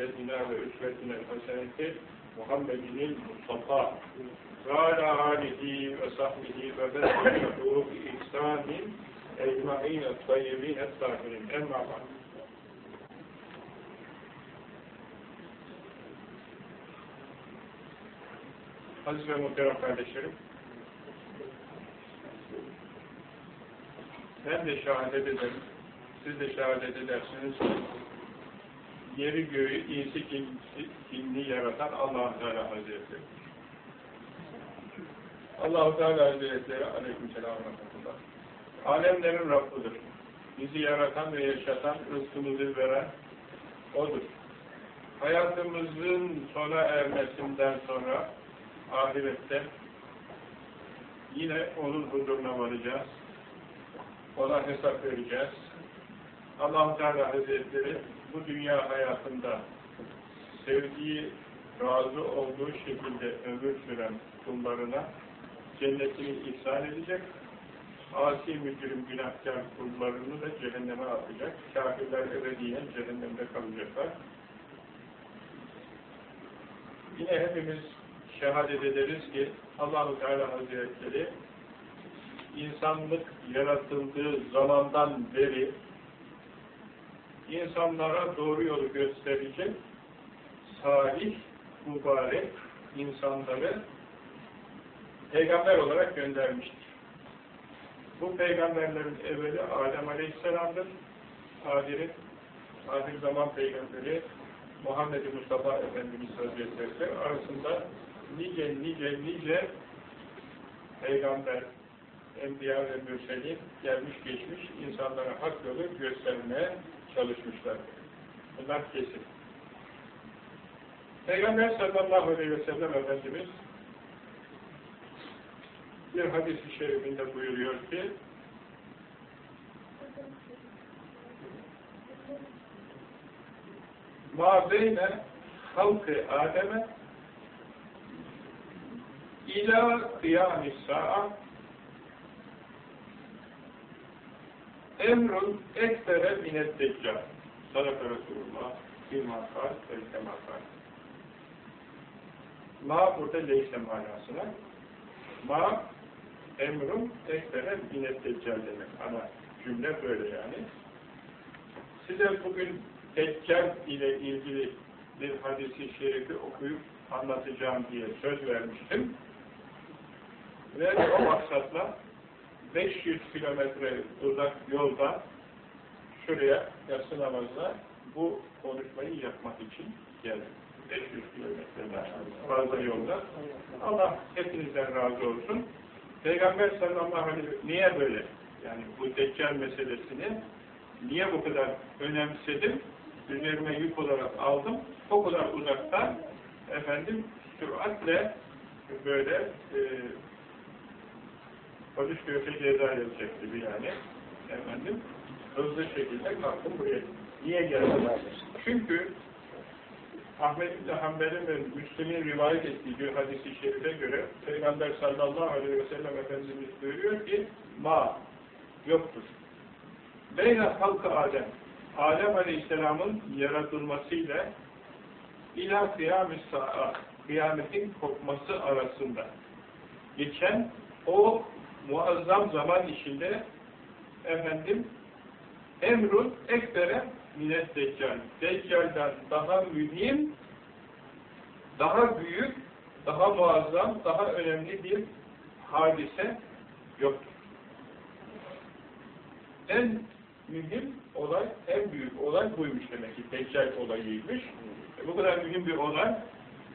kudretina ve üsvetine haseneti Muhammedinil Mustafa ve ala alihi ve sahbihi ve besmetuhu bi ihsanin ecma'in et-tayyibin et-tahirin emma ba'd Aziz ve muhterem kardeşlerim ben de şehadet ederim siz de şehadet edersiniz yeri göğü, insi kinni yaratan allah Teala Hazretleri. allah Teala Hazretleri aleykümselam rahmetullah. Alemlerin Rabbudur. Bizi yaratan ve yaşatan, rızkımızı veren O'dur. Hayatımızın sona ermesinden sonra ahirette yine O'nun huzuruna varacağız. Ona hesap vereceğiz allah Teala Hazretleri bu dünya hayatında sevdiği, razı olduğu şekilde ömür süren kullarına cennetini ihsan edecek, asi mücrim günahkar kullarını da cehenneme atacak, kafirler ebediyen cehennemde kalacaklar. Yine hepimiz şehadet ederiz ki Allahu Teala Hazretleri insanlık yaratıldığı zamandan beri insanlara doğru yolu gösterecek salih, mübarek insanları peygamber olarak göndermiştir. Bu peygamberlerin evveli Adem Aleyhisselam'dır. Ahiri, ahir zaman peygamberi Muhammed Mustafa Efendimiz Hazretleri arasında nice nice nice peygamber, enbiya ve mürselin gelmiş geçmiş insanlara hak yolu göstermeye çalışmışlar. Bunlar kesin. Peygamber sallallahu aleyhi ve sellem Efendimiz bir hadis-i şerifinde buyuruyor ki ma beyne halkı Adem'e ila kıyamis sa'a emrun ekstere minet deccal. Sadaka Resulullah leyse makal. Ma burada leyse manasına. Ma emrun ekstere minet deccal demek. Ana cümle böyle yani. Size bugün Deccal ile ilgili bir hadisi şerifi okuyup anlatacağım diye söz vermiştim. Ve o maksatla 500 kilometre uzak yolda şuraya yatsı namazına bu konuşmayı yapmak için geldim. 500 kilometreden fazla yolda. Allah hepinizden razı olsun. Peygamber sallallahu aleyhi ve sellem niye böyle? Yani bu deccal meselesini niye bu kadar önemsedim? Üzerime yük olarak aldım. O kadar uzaktan efendim süratle böyle e, polis göğse ceza yazacak gibi yani efendim hızlı şekilde kalktım buraya. Niye geldim? Çünkü Ahmet İbni Hanbel'in ve Müslüm'ün rivayet ettiği bir hadisi şerife göre Peygamber sallallahu aleyhi ve sellem Efendimiz buyuruyor ki ma yoktur. Beyne halkı Adem Adem Aleyhisselam'ın yaratılmasıyla ila kıyamet sa'a kıyametin kopması arasında geçen o muazzam zaman içinde efendim emrun ekbere minet deccal. Deccal'dan daha mühim, daha büyük, daha muazzam, daha önemli bir hadise yoktur. En mühim olay, en büyük olay buymuş demek ki. Deccal olayıymış. E bu kadar mühim bir olay,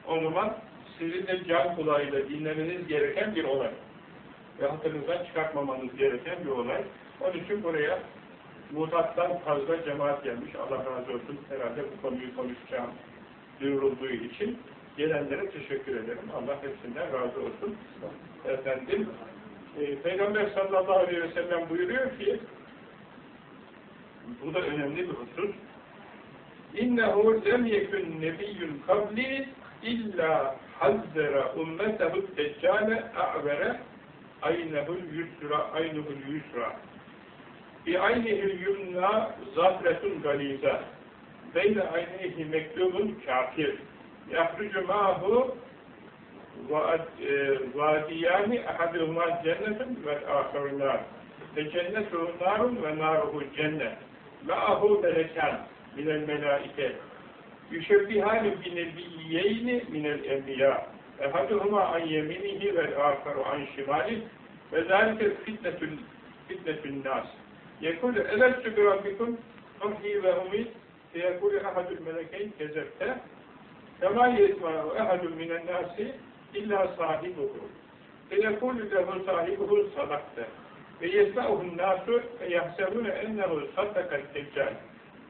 o zaman sizin de can kulağıyla dinlemeniz gereken bir olay ve hatırınızdan çıkartmamanız gereken bir olay. Onun için buraya mutattan fazla cemaat gelmiş. Allah razı olsun. Herhalde bu konuyu konuşacağım duyurulduğu için gelenlere teşekkür ederim. Allah hepsinden razı olsun. Efendim, e, Peygamber sallallahu aleyhi ve sellem buyuruyor ki bu da önemli bir husus. İnnehu lem yekun nebiyyun kabli illa hazzera ummetehu deccale a'vere aynehul yusra aynehul yusra bi aynehul yumna zafretun galiza beyne ayneyhi mektubun kafir. Yahrucu ma'hu vadiyani ahaduhuma cennetin ve ahirunlar. Ve cennetu narun ve naruhu cennet. Ma'ahu melekan minel melaike. Yüşebbihani binebiyyeyni minel enbiya. Ehaduhuma an yeminihi ve aharu an şimalih. Ve zâlike fitnetül fitnetün nas. Yekûlü elestü bi rabbikum Ruhi ve umid feyekûlü ehadül melekeyn kezepte kemâ yesmâhu ehadül minen nâsi illa sahibuhu feyekûlü lehu sahibuhu sadakte ve yesmâhun nâsu feyahsebûne ennehu saddakat deccal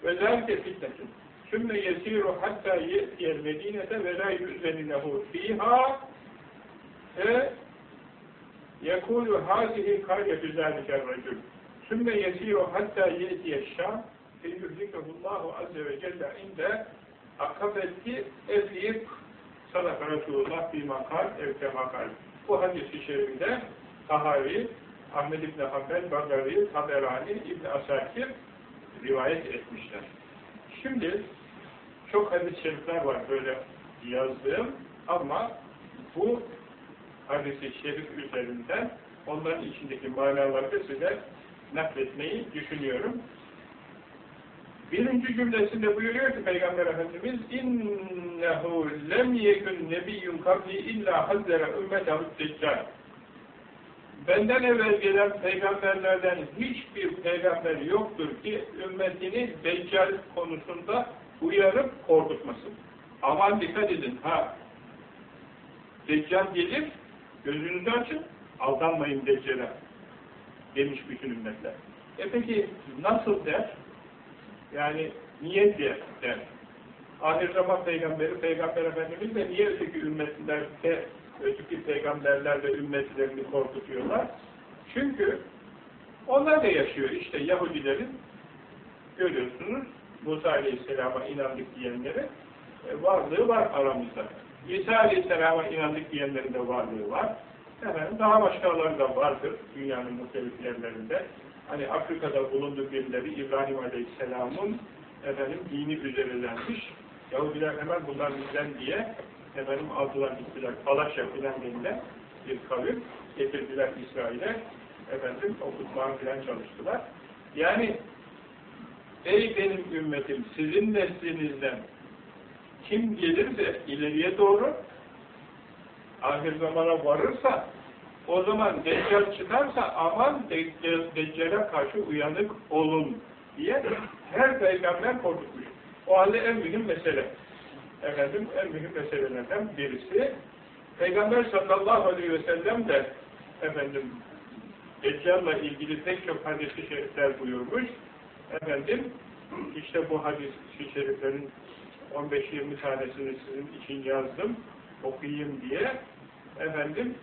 ve zâlike fitnetün sümme yesiru hatta ye'tiyel medinete ve la yüzeni lehu fîhâ ve yekûlü hâzihi kârgetü zâlikel recül sümme yesiru hatta ye'tiye şâm feyühlikehullahu azze ve celle inde akabeti ezliyip sadaka Resulullah bir makal evke makal. Bu hadis-i şerifinde Tahavi, Ahmed İbni Hanbel, Bagari, Taberani, İbni Asakir rivayet etmişler. Şimdi çok hadis-i şerifler var böyle yazdığım ama bu hadis-i şerif üzerinden onların içindeki manaları size nakletmeyi düşünüyorum. Birinci cümlesinde buyuruyor ki Peygamber Efendimiz innehu lem yekun nebiyyun kabli illa hazzere ümmetehu deccal benden evvel gelen peygamberlerden hiçbir peygamber yoktur ki ümmetini deccal konusunda uyarıp korkutmasın. Aman dikkat edin ha deccal gelir gözünüzü açın aldanmayın deccale demiş bütün ümmetler. E peki nasıl der? Yani niye diye der. Ahir zaman peygamberi, peygamber efendimiz de niye öteki ümmetlerde, öteki peygamberler ve ümmetlerini korkutuyorlar? Çünkü onlar da yaşıyor. İşte Yahudilerin görüyorsunuz Musa Aleyhisselam'a inandık diyenleri e, varlığı var aramızda. İsa Aleyhisselam'a inandık diyenlerin de varlığı var. Efendim, daha başkaları da vardır dünyanın muhtelif yerlerinde hani Afrika'da bulunduğu birileri İbrahim Aleyhisselam'ın efendim dini üzerindenmiş. Yahudiler hemen bunlar bizden diye efendim aldılar gittiler. Falaşya filan denilen bir kavim getirdiler İsrail'e efendim okutmaya filan çalıştılar. Yani ey benim ümmetim sizin neslinizden kim gelirse ileriye doğru ahir zamana varırsa o zaman Deccal çıkarsa aman Deccal'e karşı uyanık olun diye her peygamber korkutmuş. O halde en mühim mesele. Efendim en mühim meselelerden birisi Peygamber sallallahu aleyhi ve sellem de efendim Deccal'la ilgili pek çok hadis-i şerifler buyurmuş. Efendim işte bu hadis-i şeriflerin 15-20 tanesini sizin için yazdım okuyayım diye efendim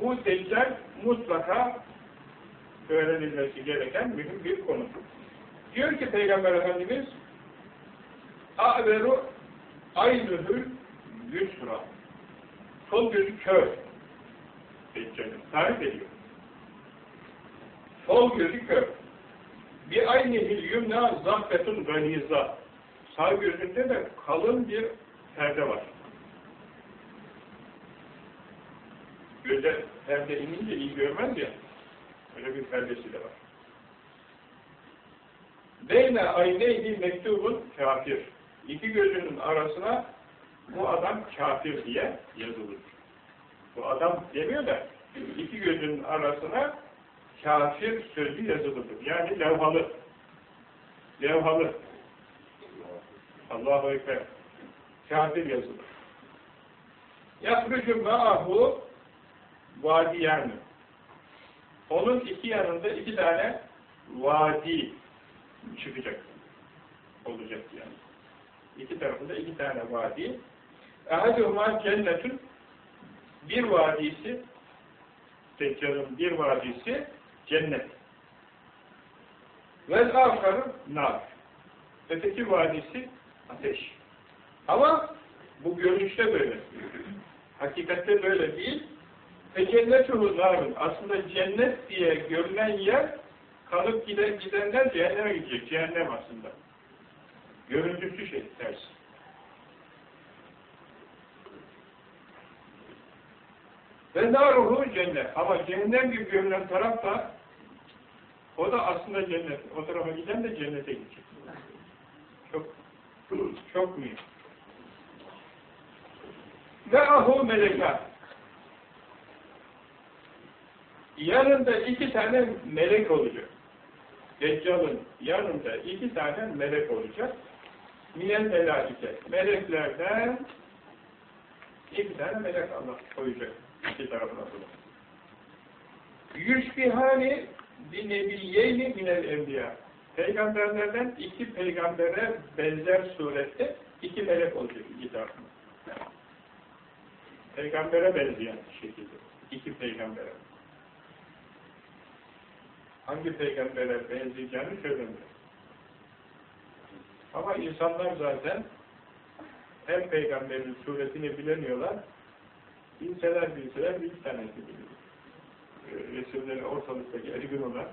bu Deccal mutlaka öğrenilmesi gereken mühim bir konu. Diyor ki Peygamber Efendimiz A'veru aynühül yusra Sol gözü kör Deccal'in. Tarif ediyor. Sol gözü kör. Bir aynihil yumna zahbetun ganiza. Sağ gözünde de kalın bir perde var. göze perde inince iyi görmez ya. Öyle bir perdesi de var. Beyne ayneydi mektubun kafir. İki gözünün arasına bu adam kafir diye yazılır. Bu adam demiyor da iki gözünün arasına kafir sözü yazılıdır. Yani levhalı. Levhalı. Allahu Ekber. Kafir yazılır. Yahrucu ma'ahu vadi yani. Onun iki yanında iki tane vadi çıkacak. Olacak yani. İki tarafında iki tane vadi. Ehadühuma cennetün bir vadisi Deccal'ın bir vadisi cennet. Vel afarı nar. Öteki vadisi ateş. Ama bu görünüşte böyle. Hakikatte böyle değil. Ve cennetuhu narun. Aslında cennet diye görülen yer kalıp giden, gidenler cehenneme gidecek. Cehennem aslında. Görüntüsü şey, ters. Ve naruhu cennet. Ama cehennem gibi görünen taraf da o da aslında cennet. O tarafa giden de cennete gidecek. Çok çok mühim. Ve ahu meleka. Yanında iki tane melek olacak. Deccal'ın yanında iki tane melek olacak. Minel melaike. Meleklerden iki tane melek Allah koyacak. iki tarafına bunu. Yüşbihani bir nebiyyeyni minel enbiya. Peygamberlerden iki peygambere benzer surette iki melek olacak iki tarafına. Peygambere benzeyen şekilde. iki peygambere. Hangi peygambere benzeyeceğini söylemiyor. Ama insanlar zaten her peygamberin suretini bilemiyorlar. Bilseler bilseler bir tanesi biliyor. Resulleri ortalıktaki ergün olan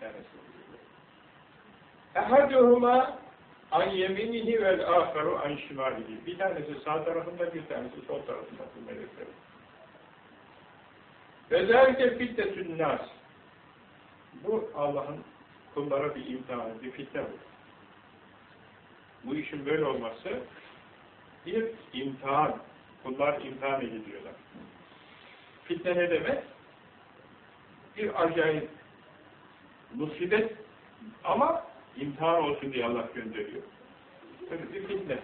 tanesi biliyor. Ehaduhuma an yeminihi vel aharu an şimalihi. Bir tanesi sağ tarafında, bir tanesi sol tarafında bu meleklerin. Ve zâlike fiddetün nas. Bu Allah'ın kullara bir imtihanı, bir fitne bu. Bu işin böyle olması bir imtihan. Kullar imtihan ediliyorlar. Fitne ne demek? Bir acayip musibet ama imtihan olsun diye Allah gönderiyor. Böyle bir fitne.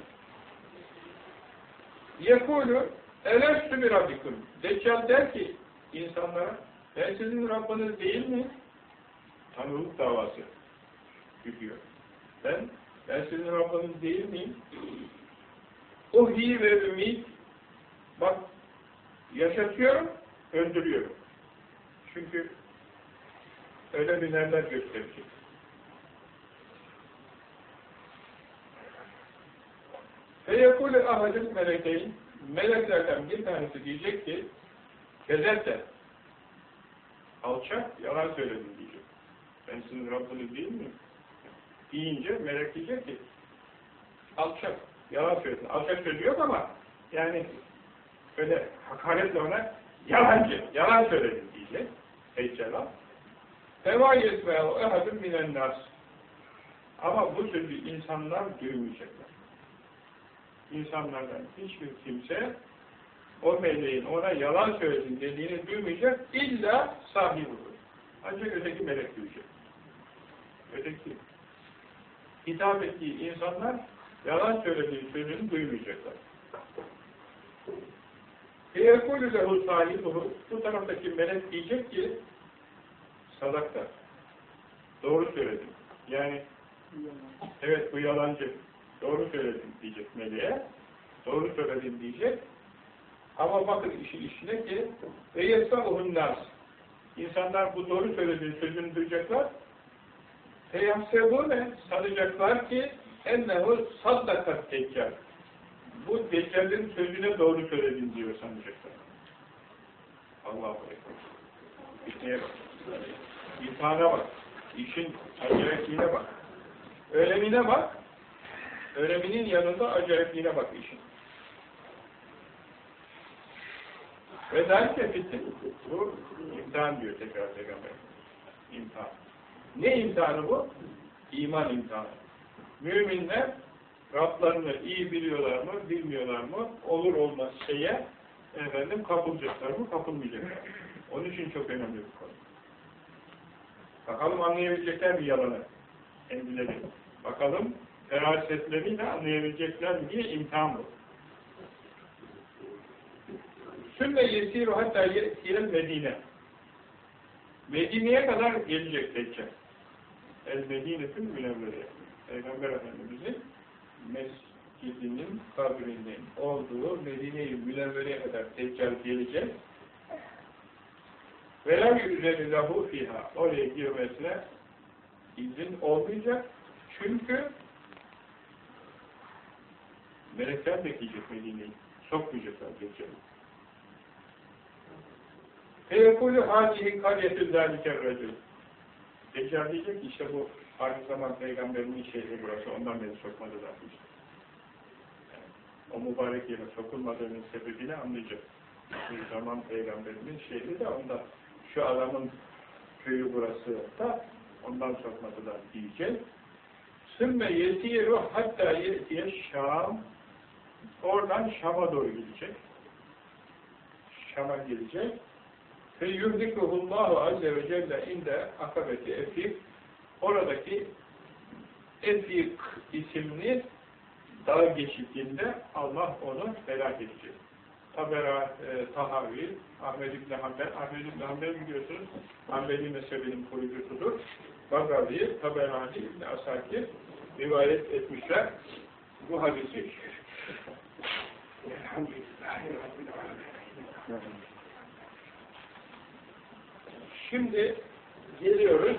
Yekulu elestü bir rabbikum. Deccal der ki insanlara ben sizin Rabbiniz değil mi? Tanrılık davası gidiyor. Ben, ben sizin Rabbiniz değil miyim? Uhi ve ümit bak yaşatıyorum, öldürüyorum. Çünkü öyle binerler gösterecek. Feyekûle ahadın melekeyn meleklerden bir tanesi diyecek ki kezette alçak yalan söyledin diyecek. Ben sizin Rabbiniz değil miyim? Deyince melek diyecek ki alçak, yalan söyledin. Alçak sözü yok ama yani öyle hakaretle ona yalancı, yalan söyledin diyecek. Heycelan. Fevâ yetme'u ehadun minen nas. Ama bu sözü insanlar duymayacaklar. İnsanlardan hiçbir kimse o meleğin ona yalan söyledin dediğini duymayacak illa sahibi olur. Ancak öteki melek duyacak. Öteki hitap ettiği insanlar yalan söylediği sözünü duymayacaklar. فَيَقُولُ لَهُ صَاحِبُهُ Bu taraftaki melek diyecek ki sadakta. Doğru söyledin. Yani evet bu yalancı. Doğru söyledin diyecek meleğe. Doğru söyledin diyecek. Ama bakın işin işine ki اَيَسَّعُهُ nas. İnsanlar bu doğru söylediği sözünü duyacaklar. ne? sanacaklar ki ennehu saddakat deccal. Bu Deccal'in sözüne doğru söyledin diyor sanacaklar. Allah'a ekber. İşte bak. İmtihana bak. İşin acayipliğine bak. Ölemine bak. Öleminin yanında acayipliğine bak işin. Ve derse fitne. Bu imtihan diyor tekrar Peygamber. İmtihan. Ne imtihanı bu? İman imtihanı. Müminler Rablarını iyi biliyorlar mı, bilmiyorlar mı, olur olmaz şeye efendim kapılacaklar mı, kapılmayacaklar? Onun için çok önemli bir konu. Bakalım anlayabilecekler mi yalanı? Kendileri. Bakalım ferasetleriyle anlayabilecekler mi diye imtihan bu. Sümme yesiru hatta yesiren Medine. Medine'ye kadar gelecek Deccal. El Medine'tün münevvere. Peygamber Efendimiz'in mescidinin kabrinin olduğu Medine-i Münevvere'ye kadar Deccal gelecek. Velâ yüzeli lahu fiha. Oraya girmesine izin olmayacak. Çünkü melekler bekleyecek Medine'yi. Sokmayacaklar Deccal'i. Feyekûlü hâcihi karyetü zâliker racül. Deccal diyecek işte bu Aynı zaman Peygamberinin şehri burası, ondan beni sokmadılar. Yani, o mübarek yere sokulmadığının sebebini anlayacak. Bir zaman Peygamberinin şehri de ondan. Şu adamın köyü burası da ondan sokmadılar diyecek. Sümme yetiru hatta yetiye Şam oradan Şam'a doğru gidecek. Şam'a gelecek. Ve yuhdikuhullahu azze ve celle inde akabeti efik oradaki Efik isimli dağ geçitinde Allah onu helak edecek. Tabera, e, Tahavi, Ahmed İbni Hanbel, Ahmed İbni Hanbel biliyorsunuz, Hanbeli mezhebinin kurucusudur. Bagavi, Taberani, İbni Asakir rivayet etmişler. Bu hadisi Şimdi geliyoruz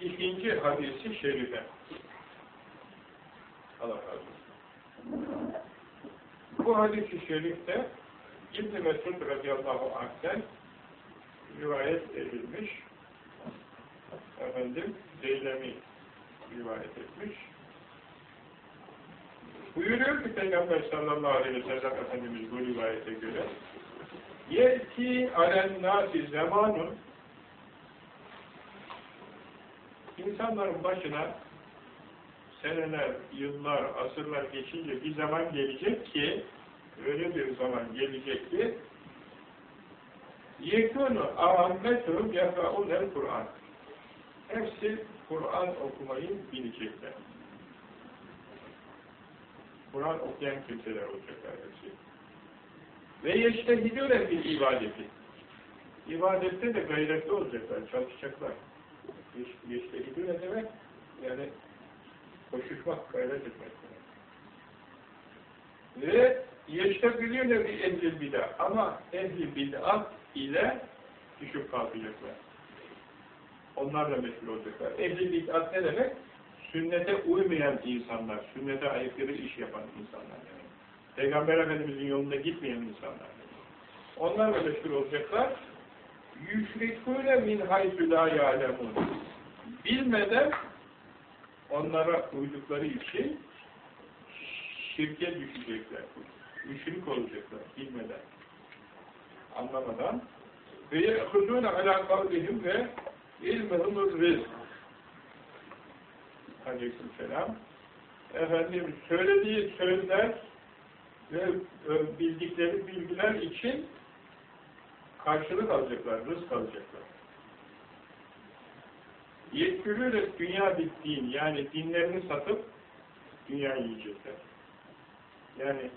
ikinci hadisi şerife. Allah razı olsun. Bu hadis-i şerifte İbn-i Mesud radıyallahu anh'ten rivayet edilmiş. Efendim, Zeylemi rivayet etmiş. Buyuruyor ki Peygamber sallallahu aleyhi ve sellem Efendimiz bu rivayete göre Yeti alen nasi zamanun İnsanların başına seneler, yıllar, asırlar geçince bir zaman gelecek ki öyle bir zaman gelecek ki yekûnu âmmetûm yefâ'ûnel Kur'an hepsi Kur'an okumayı bilecekler. Kur'an okuyan kimseler olacaklar hepsi. Ve yeştehidûne bil ibadeti. İbadette de gayretli olacaklar, çalışacaklar. Yeştehidûne ne demek? Yani koşuşmak, gayret etmek demek. Ve yeştehidûne bil ehlil bid'a. Ama ehli bid'at ile düşüp kalkacaklar. Onlarla meşgul olacaklar. Ehli bid'at ne demek? Sünnete uymayan insanlar, sünnete aykırı iş yapan insanlar demek. Peygamber Efendimiz'in yolunda gitmeyen insanlar. Onlarla meşgul olacaklar. Yüşrikûne min haytü lâ yâlemûn. Bilmeden onlara uydukları için şirke düşecekler. Müşrik olacaklar bilmeden. Anlamadan. Ve ye'hudûne alâ kavlihim ve ilmehumur rizk. Aleykümselam. Efendim söylediği sözler ve bildikleri bilgiler için karşılık alacaklar, rızk alacaklar. Yetkülüyle dünya bittiğin, yani dinlerini satıp dünya yiyecekler. Yani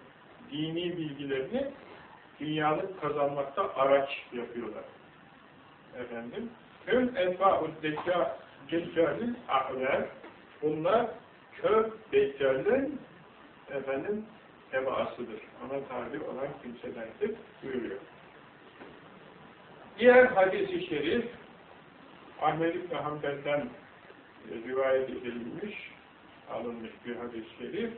dini bilgilerini dünyalık kazanmakta araç yapıyorlar. Efendim, Küm enfa'ud deccalin a'ler bunlar kör deccalin efendim tebaasıdır. Ona tabi olan kimselerdir buyuruyor. Diğer hadis-i şerif Ahmed İbni Hanbel'den e, rivayet edilmiş, alınmış bir hadis-i şerif.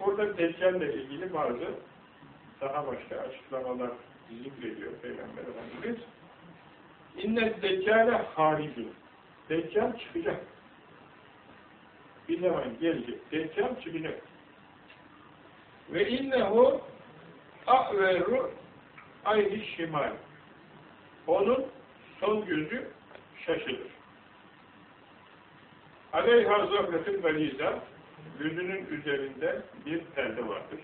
Burada Deccal ile ilgili bazı daha başka açıklamalar zikrediyor Peygamber Efendimiz. İnne Deccale harici. Deccal çıkacak. Bir zaman gelecek. Deccal çıkacak. Ve innehu a'veru ayni şimal. Onun son gözü şaşılır. Aleyha zahretin veliza gözünün üzerinde bir perde vardır.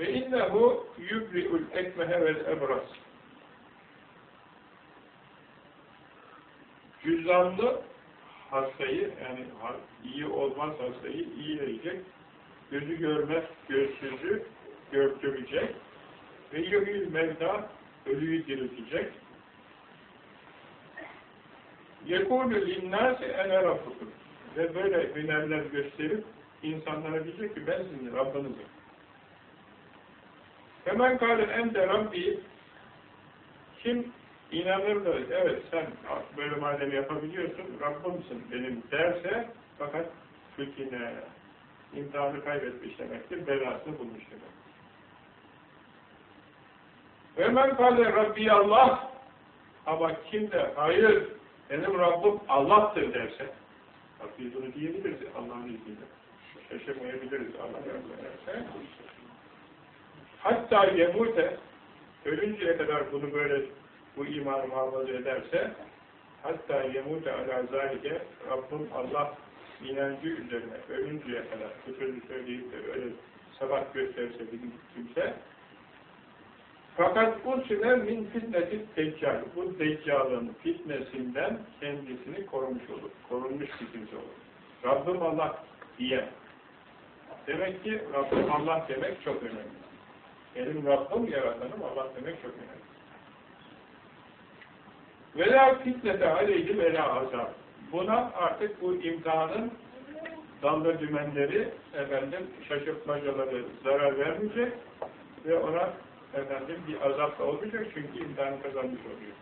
Ve innehu yubri'ul ekmehe vel ebras. Cüzdanlı hastayı, yani iyi olmaz hastayı iyi verecek, gözü görmez gözsüzü gördürecek ve yuhil mevda ölüyü diriltecek. يَكُولُ لِلنَّاسِ اَنَا رَبُّكُمْ Ve böyle hünerler gösterip insanlara diyecek ki ben sizin Rabbinizim. Hemen kâle ente Rabbi kim inanır da evet sen böyle madem yapabiliyorsun Rabbimsin benim derse fakat fıkhine imtihanı kaybetmiş demektir, belasını bulmuş demek. Ve men kâle Rabbi Allah ama kim de hayır benim Rabbim Allah'tır derse, bak biz bunu diyebiliriz Allah'ın izniyle. Şaşırmayabiliriz Allah yardım ederse. Hatta yemute, ölünceye kadar bunu böyle bu imanı muhafaza ederse, hatta yemute ala zalike, Rabbim Allah inancı üzerine ölünceye kadar bu sözü söyleyip de öyle sabah gösterse bir kimse, fakat usine min fitneti deccal. Bu deccalın fitnesinden kendisini korumuş olur. Korunmuş bir kimse olur. Rabbim Allah diye. Demek ki Rabbim Allah demek çok önemli. Benim Rabbim yaratanım Allah demek çok önemli. Vela fitnete aleyhi vela azab. Buna artık bu imtihanın dalga dümenleri efendim şaşırtmacaları zarar vermeyecek ve ona efendim bir azap da olmayacak çünkü imtihanı kazanmış oluyor.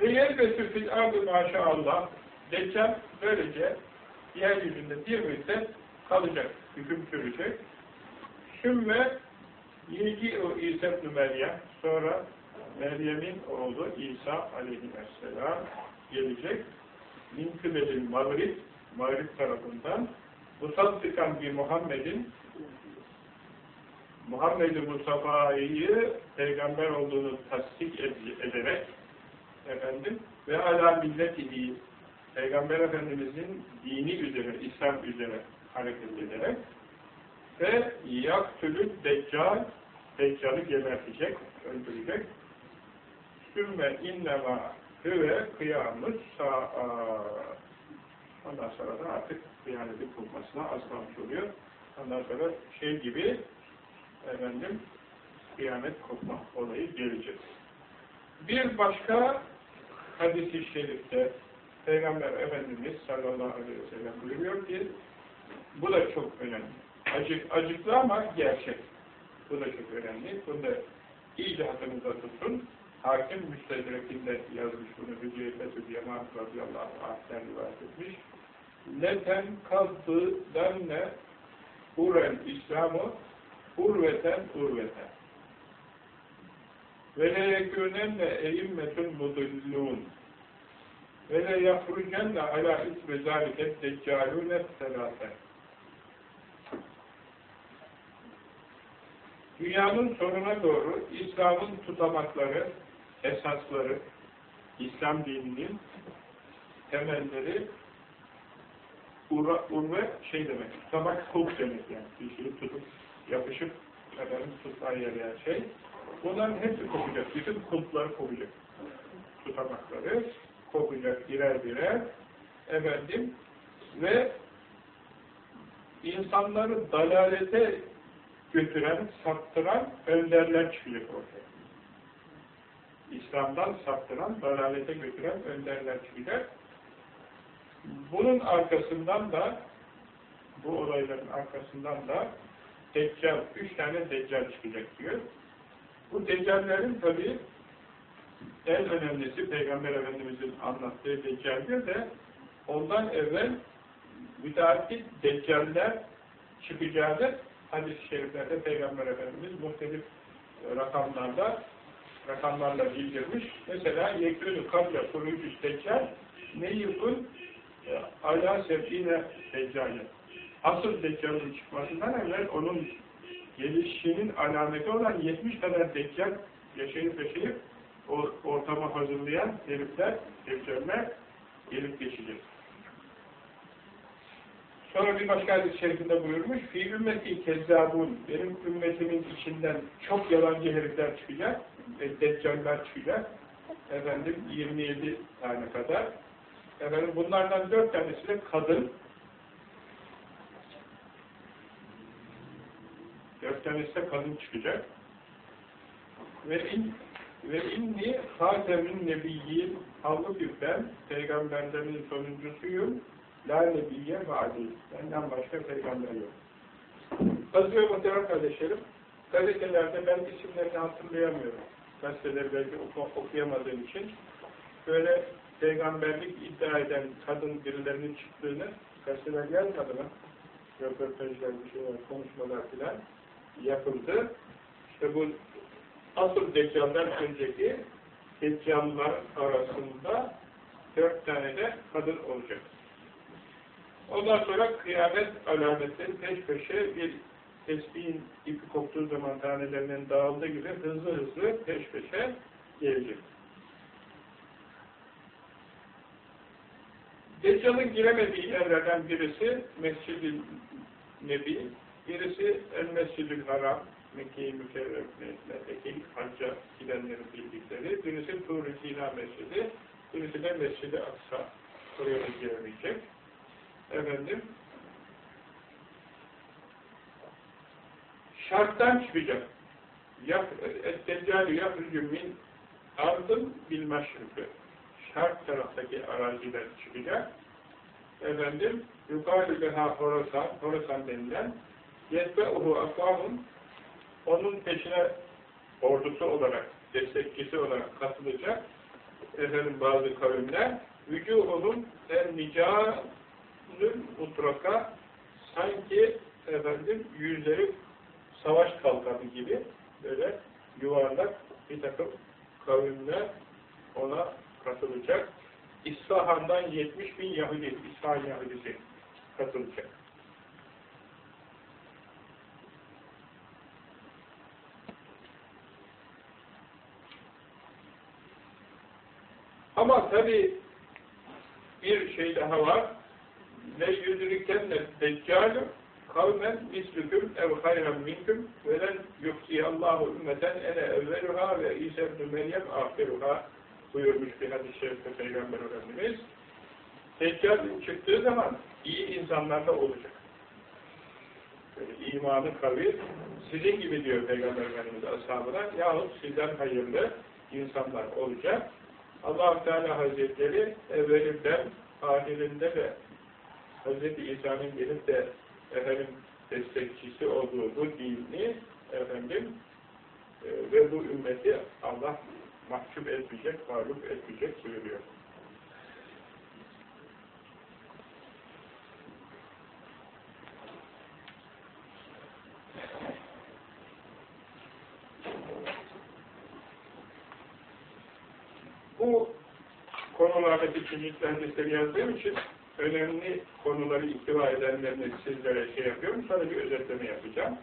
Ve yerbetü fil ardı maşallah Deccal böylece yeryüzünde bir müddet kalacak, hüküm sürecek. Sümme yedi o İsa Meryem sonra Meryem'in oğlu İsa aleyhisselam gelecek. Min kıbelin mağrib, mağrib tarafından musaddikan bir Muhammed'in Muhammed-i Mustafa'yı peygamber olduğunu tasdik ederek efendim ve ala milleti Peygamber Efendimizin dini üzere, İslam üzere hareket ederek ve yaktülü deccal Deccal'ı gebertecek, öldürecek. Sümme innema hüve kıyamız sa'a Ondan sonra da artık kıyameti kurmasına az kalmış oluyor. Ondan sonra şey gibi efendim kıyamet kopma olayı gelecek. Bir başka hadis-i şerifte Peygamber Efendimiz sallallahu aleyhi ve sellem buyuruyor ki bu da çok önemli. Acık, acıklı ama gerçek. Bu da çok önemli. Bunu da iyice hatırınıza tutun. Hakim müstedrekinde yazmış bunu Hücre-i Fethü Yaman radıyallahu anh'ten rivayet etmiş. Leten kaldı denne uren İslam'ı urveten urveten. Ve le yekûnenne eimmetun mudillûn. Ve le yahrucenne alâ ismi zâliket deccâlûne selâten. Dünyanın sonuna doğru İslam'ın tutamakları, esasları, İslam dininin temelleri urve şey demek, tutamak kulp demek yani. Bir şeyi tutup, yapışıp, efendim tutmaya yarayan şey. Bunların hepsi kopacak. Bütün kulpları kopacak. Tutamakları kopacak birer birer. Efendim ve insanları dalalete götüren, saptıran önderler çıkacak ortaya. İslam'dan saptıran, dalalete götüren önderler çıkacak. Bunun arkasından da bu olayların arkasından da Deccal, üç tane Deccal çıkacak diyor. Bu Deccallerin tabi en önemlisi Peygamber Efendimiz'in anlattığı Deccal'dir de ondan evvel müteakit Deccaller çıkacağını hadis-i şeriflerde Peygamber Efendimiz muhtelif rakamlarda rakamlarla bildirmiş. Mesela yekrünü kabla kuruyucu Deccal ne yıkın e, ala sevkine Deccal'e asıl Deccal'ın çıkmasından evvel onun gelişinin alameti olan 70 kadar Deccal yaşayıp yaşayıp ortama hazırlayan herifler, Deccal'ler gelip geçecek. Sonra bir başka hadis-i şerifinde buyurmuş, fi ümmeti kezzabun, benim ümmetimin içinden çok yalancı herifler çıkacak, e, Deccal'ler çıkacak, efendim 27 tane kadar. Efendim bunlardan dört tanesi de kadın, De kadın çıkacak. Ve in ve inni hatemin nebiyyin halbuki ben peygamberlerin sonuncusuyum. La nebiyye ve adi. Benden başka peygamber yok. Ve muhterem kardeşlerim, gazetelerde ben isimlerini hatırlayamıyorum. Gazeteleri belki oku okuyamadığım için böyle peygamberlik iddia eden kadın birilerinin çıktığını gazeteler yazmadı mı? Röportajlar, bir şeyler, konuşmalar filan yapıldı. İşte bu asıl Deccal'dan önceki Deccal'lar arasında dört tane de kadın olacak. Ondan sonra kıyamet alametleri peş peşe bir tesbihin ipi koptuğu zaman tanelerinin dağıldığı gibi hızlı hızlı peş peşe gelecek. Deccal'ın giremediği yerlerden birisi Mescid-i Nebi, birisi El Mescid-i Haram, Mekke-i Mükerrem'deki hacca gidenlerin bildikleri, birisi Tur-i Sina Mescidi, birisi de Mescid-i Aksa. Oraya da giremeyecek. Efendim, şarttan çıkacak. Etteccalu yahrucu min ardın bil maşrıkı. Şark taraftaki araziden çıkacak. Efendim, yukarı leha Horasan, Horasan denilen yetbe'uhu akvamın onun peşine ordusu olarak, destekçisi olarak katılacak efendim bazı kavimler vücuhunun en nicânül mutraka sanki efendim yüzleri savaş kalkanı gibi böyle yuvarlak bir takım kavimler ona katılacak. İsfahan'dan 70 bin Yahudi, İsfahan Yahudisi katılacak. Ama tabi bir şey daha var. Ne yüzürükenne deccalu kavmen mislüküm ev hayran minküm velen yuksiyallahu ümmeten ene evveluha ve İsa ibn Meryem ahiruha buyurmuş bir hadis-i şerifte Peygamber Efendimiz. Deccal çıktığı zaman iyi insanlarda olacak. Böyle imanı kavi, sizin gibi diyor Peygamber Efendimiz ashabına, yahut sizden hayırlı insanlar olacak allah Teala Hazretleri evvelinden, ahirinde de Hz. İsa'nın gelip de efendim destekçisi olduğu bu dini efendim e, ve bu ümmeti Allah mahcup etmeyecek, mağlup etmeyecek buyuruyor. Bu konulardaki çeşitli hadisleri yazdığım için önemli konuları ihtiva edenlerini sizlere şey yapıyorum. Sonra bir özetleme yapacağım.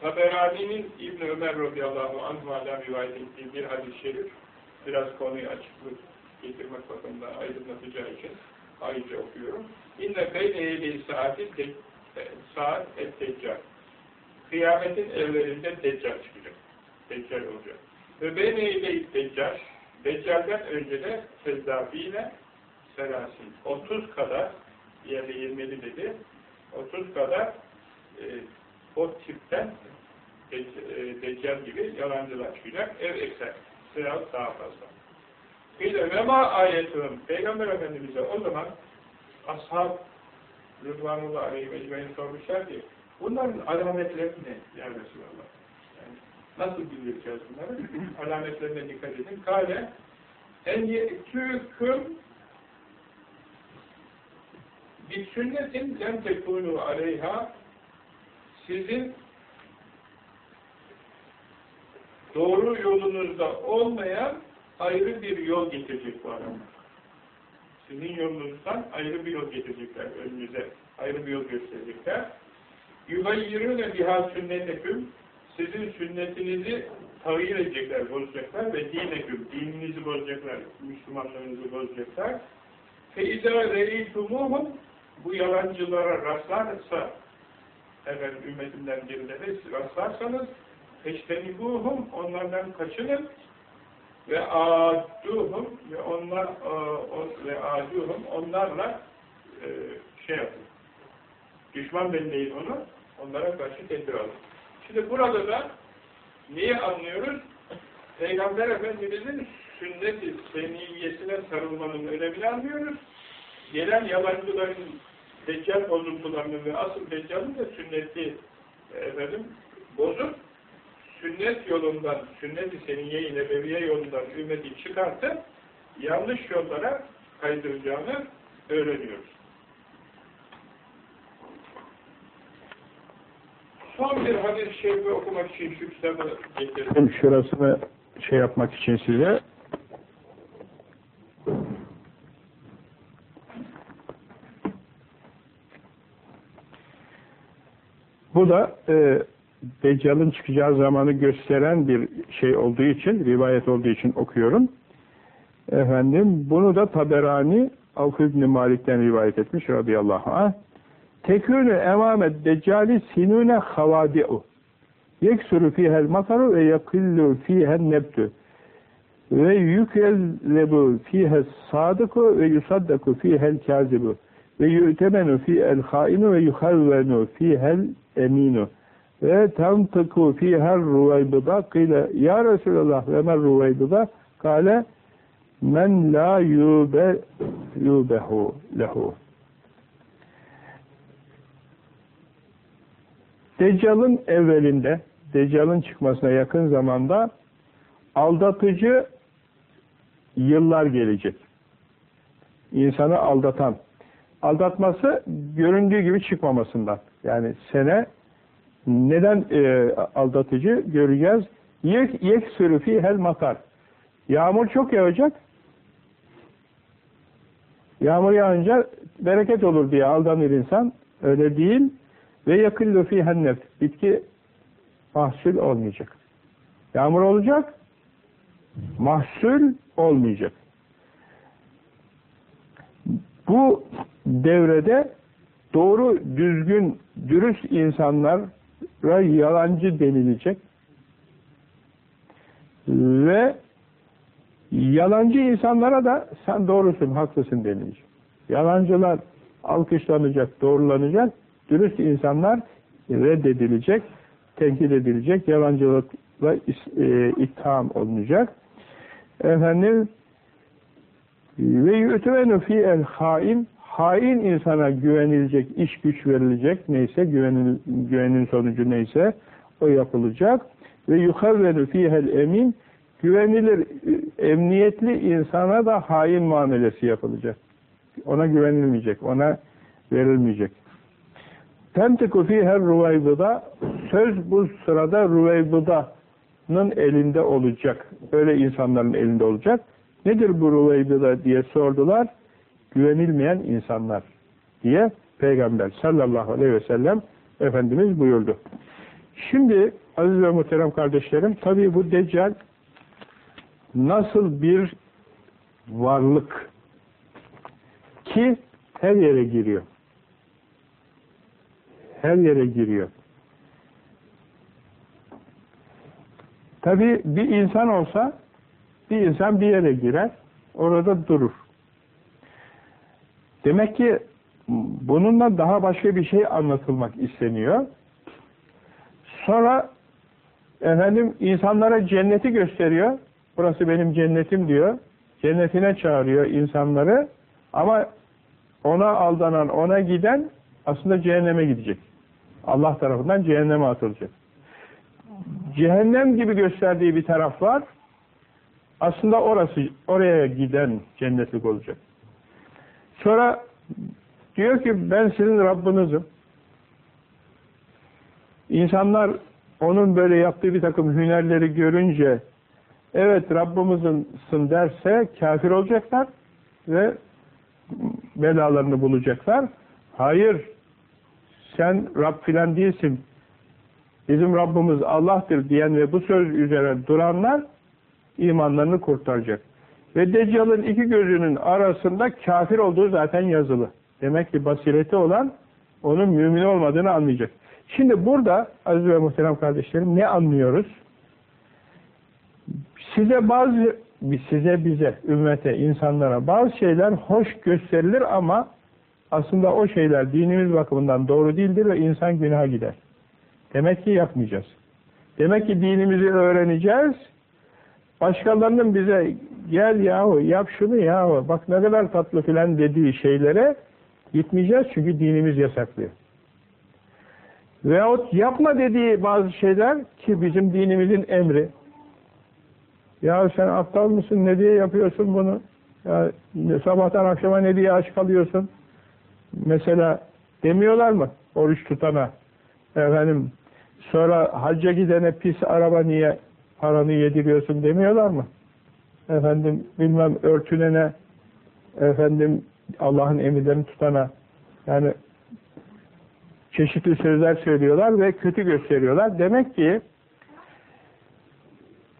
Taberani'nin İbn Ömer radıyallahu anh'a'dan rivayet ettiği bir hadis-i şerif biraz konuyu açıklık getirmek bakımından aydınlatacağı için ayrıca okuyorum. İnne beyne eyle saati saat et deccal. Kıyametin evlerinde deccal çıkacak. Deccal olacak. Ve beyne eyle deccal Deccal'den önce de Sezzafine Selasin. 30 kadar yerde 20 dedi. 30 kadar e, o tipten e, Deccal gibi yalancılar çıkacak. Ev ekser. Seyahat daha fazla. Bir de vema ayetun. Peygamber Efendimiz'e o zaman ashab Rıdvanullah Aleyhi ve Ecmain sormuşlar ki bunların alametleri ne? Ya Resulallah. Nasıl bileceğiz bunları? Alametlerine dikkat edin. Kale en ye'tüküm bir sünnetin lem tekunu aleyha sizin doğru yolunuzda olmayan ayrı bir yol getirecek bu adamlar. Sizin yolunuzdan ayrı bir yol getirecekler önünüze. Ayrı bir yol gösterecekler. Yugayyirûne biha sünneteküm sizin sünnetinizi tağyir edecekler, bozacaklar ve dineküm, dininizi bozacaklar, Müslümanlarınızı bozacaklar. فَاِذَا رَيْتُمُوهُمْ Bu yalancılara rastlarsa, efendim ümmetimden birileri rastlarsanız, فَاجْتَنِبُوهُمْ Onlardan kaçının ve aduhum ve onlar ve aduhum onlarla e, şey yapın. Düşman belleyin onu, onlara karşı tedbir alın. Şimdi burada da neyi anlıyoruz? Peygamber Efendimiz'in sünnet-i seniyyesine sarılmanın önemini anlıyoruz. Gelen yabancıların deccal bozuntularının ve asıl deccalın da sünneti efendim, bozup sünnet yolundan, sünnet-i seniyye-i nebeviye yolundan ümmeti çıkartıp yanlış yollara kaydıracağını öğreniyoruz. son bir hadis-i okumak için şu kitabı getirdim. Şurasını şey yapmak için size Bu da e, Deccal'ın çıkacağı zamanı gösteren bir şey olduğu için, rivayet olduğu için okuyorum. Efendim, bunu da Taberani Avf İbni Malik'ten rivayet etmiş radıyallahu anh. Tekûnü emâmed deccali sinûne havâdi'u. Yeksuru fîhel mataru ve yakillu fîhen nebtü. Ve yükezzebu fîhes sadıku ve yusaddaku fîhel kâzibu. Ve yu'temenu fîhel hainu ve yuhavvenu fîhel eminu. Ve tamtıku fîhel ruvaybıda kıyla ya Resulallah ve men ruvaybıda kâle men la yube yubehu lehu. Deccal'ın evvelinde, Deccal'ın çıkmasına yakın zamanda aldatıcı yıllar gelecek. İnsanı aldatan. Aldatması göründüğü gibi çıkmamasından. Yani sene neden e, aldatıcı göreceğiz. Yek, yek sürü hel matar. Yağmur çok yağacak. Yağmur yağınca bereket olur diye aldanır insan. Öyle değil. Ve yakıllu fihen neft. Bitki mahsul olmayacak. Yağmur olacak. Mahsul olmayacak. Bu devrede doğru, düzgün, dürüst insanlara yalancı denilecek ve yalancı insanlara da sen doğrusun, haklısın denilecek. Yalancılar alkışlanacak, doğrulanacak, dürüst insanlar reddedilecek, tenkit edilecek, yalancılıkla e, itham olunacak. Efendim ve yu'tuvenu fi'el hain hain insana güvenilecek, iş güç verilecek neyse, güvenin, güvenin sonucu neyse o yapılacak. Ve yuhavvenu fihel emin güvenilir, emniyetli insana da hain muamelesi yapılacak. Ona güvenilmeyecek, ona verilmeyecek. Temtiku fiher ruvaydıda söz bu sırada ruvaydıdanın elinde olacak. Öyle insanların elinde olacak. Nedir bu ruvaydıda diye sordular. Güvenilmeyen insanlar diye Peygamber sallallahu aleyhi ve sellem Efendimiz buyurdu. Şimdi aziz ve muhterem kardeşlerim tabi bu Deccal nasıl bir varlık ki her yere giriyor. Her yere giriyor. Tabi bir insan olsa bir insan bir yere girer, orada durur. Demek ki bununla daha başka bir şey anlatılmak isteniyor. Sonra efendim insanlara cenneti gösteriyor. Burası benim cennetim diyor. Cennetine çağırıyor insanları. Ama ona aldanan, ona giden aslında cehenneme gidecek. Allah tarafından cehenneme atılacak. Cehennem gibi gösterdiği bir taraf var. Aslında orası, oraya giden cennetlik olacak. Sonra diyor ki ben sizin Rabbinizim. İnsanlar onun böyle yaptığı bir takım hünerleri görünce evet Rabbimizsin derse kafir olacaklar ve belalarını bulacaklar. Hayır sen Rab filan değilsin. Bizim Rabbimiz Allah'tır diyen ve bu söz üzere duranlar imanlarını kurtaracak. Ve Deccal'ın iki gözünün arasında kafir olduğu zaten yazılı. Demek ki basireti olan onun mümin olmadığını anlayacak. Şimdi burada aziz ve muhterem kardeşlerim ne anlıyoruz? Size bazı size bize, ümmete, insanlara bazı şeyler hoş gösterilir ama aslında o şeyler dinimiz bakımından doğru değildir ve insan günaha gider. Demek ki yapmayacağız. Demek ki dinimizi öğreneceğiz. Başkalarının bize gel yahu yap şunu yahu bak ne kadar tatlı filan dediği şeylere gitmeyeceğiz çünkü dinimiz yasaklıyor. Veyahut yapma dediği bazı şeyler ki bizim dinimizin emri. Ya sen aptal mısın? Ne diye yapıyorsun bunu? Ya sabahtan akşama ne diye aç kalıyorsun? Mesela demiyorlar mı? Oruç tutana. Efendim sonra hacca gidene pis araba niye paranı yediriyorsun demiyorlar mı? Efendim bilmem örtünene efendim Allah'ın emirlerini tutana yani çeşitli sözler söylüyorlar ve kötü gösteriyorlar. Demek ki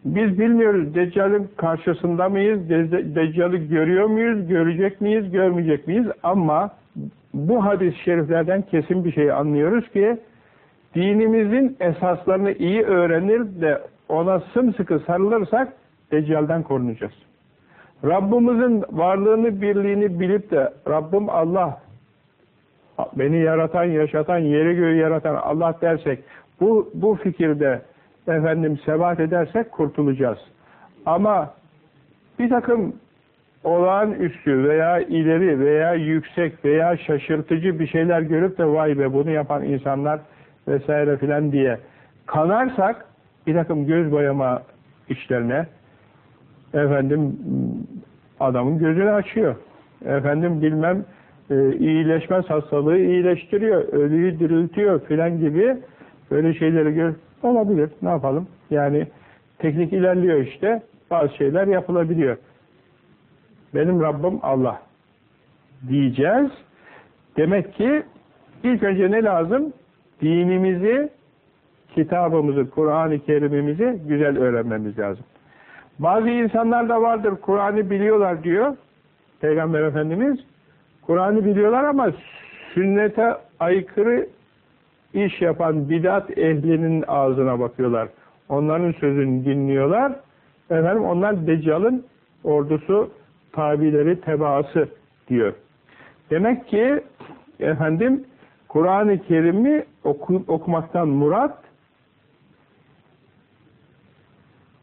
biz bilmiyoruz Deccal'in karşısında mıyız, De- Deccal'ı görüyor muyuz, görecek miyiz, görmeyecek miyiz ama bu hadis-i şeriflerden kesin bir şey anlıyoruz ki dinimizin esaslarını iyi öğrenir de ona sımsıkı sarılırsak Deccal'den korunacağız. Rabbimizin varlığını, birliğini bilip de Rabbim Allah, beni yaratan, yaşatan, yeri göğü yaratan Allah dersek, bu, bu fikirde efendim sebat edersek kurtulacağız. Ama bir takım olağanüstü veya ileri veya yüksek veya şaşırtıcı bir şeyler görüp de vay be bunu yapan insanlar vesaire filan diye kanarsak bir takım göz boyama işlerine efendim adamın gözünü açıyor. Efendim bilmem e, iyileşmez hastalığı iyileştiriyor, ölüyü diriltiyor filan gibi böyle şeyleri gör olabilir. Ne yapalım? Yani teknik ilerliyor işte. Bazı şeyler yapılabiliyor. Benim Rabbim Allah diyeceğiz. Demek ki ilk önce ne lazım? Dinimizi, kitabımızı, Kur'an-ı Kerim'imizi güzel öğrenmemiz lazım. Bazı insanlar da vardır, Kur'an'ı biliyorlar diyor Peygamber Efendimiz. Kur'an'ı biliyorlar ama sünnete aykırı iş yapan bidat ehlinin ağzına bakıyorlar. Onların sözünü dinliyorlar. Efendim onlar Deccal'ın ordusu, tabileri, tebaası diyor. Demek ki efendim Kur'an-ı Kerim'i oku, okumaktan murat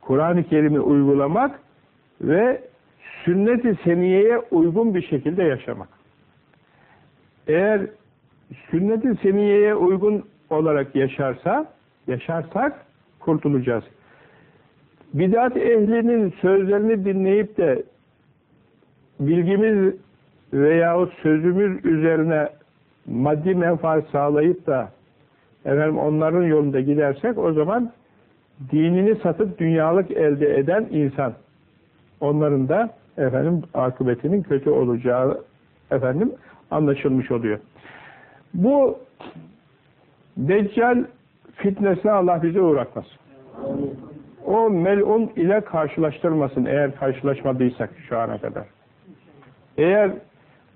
Kur'an-ı Kerim'i uygulamak ve sünnet-i seniyeye uygun bir şekilde yaşamak. Eğer sünnet-i seniyeye uygun olarak yaşarsa, yaşarsak kurtulacağız. Bidat ehlinin sözlerini dinleyip de bilgimiz veyahut sözümüz üzerine maddi menfaat sağlayıp da efendim onların yolunda gidersek o zaman dinini satıp dünyalık elde eden insan onların da efendim akıbetinin kötü olacağı efendim anlaşılmış oluyor. Bu Deccal fitnesine Allah bizi uğratmasın. O melun ile karşılaştırmasın eğer karşılaşmadıysak şu ana kadar. Eğer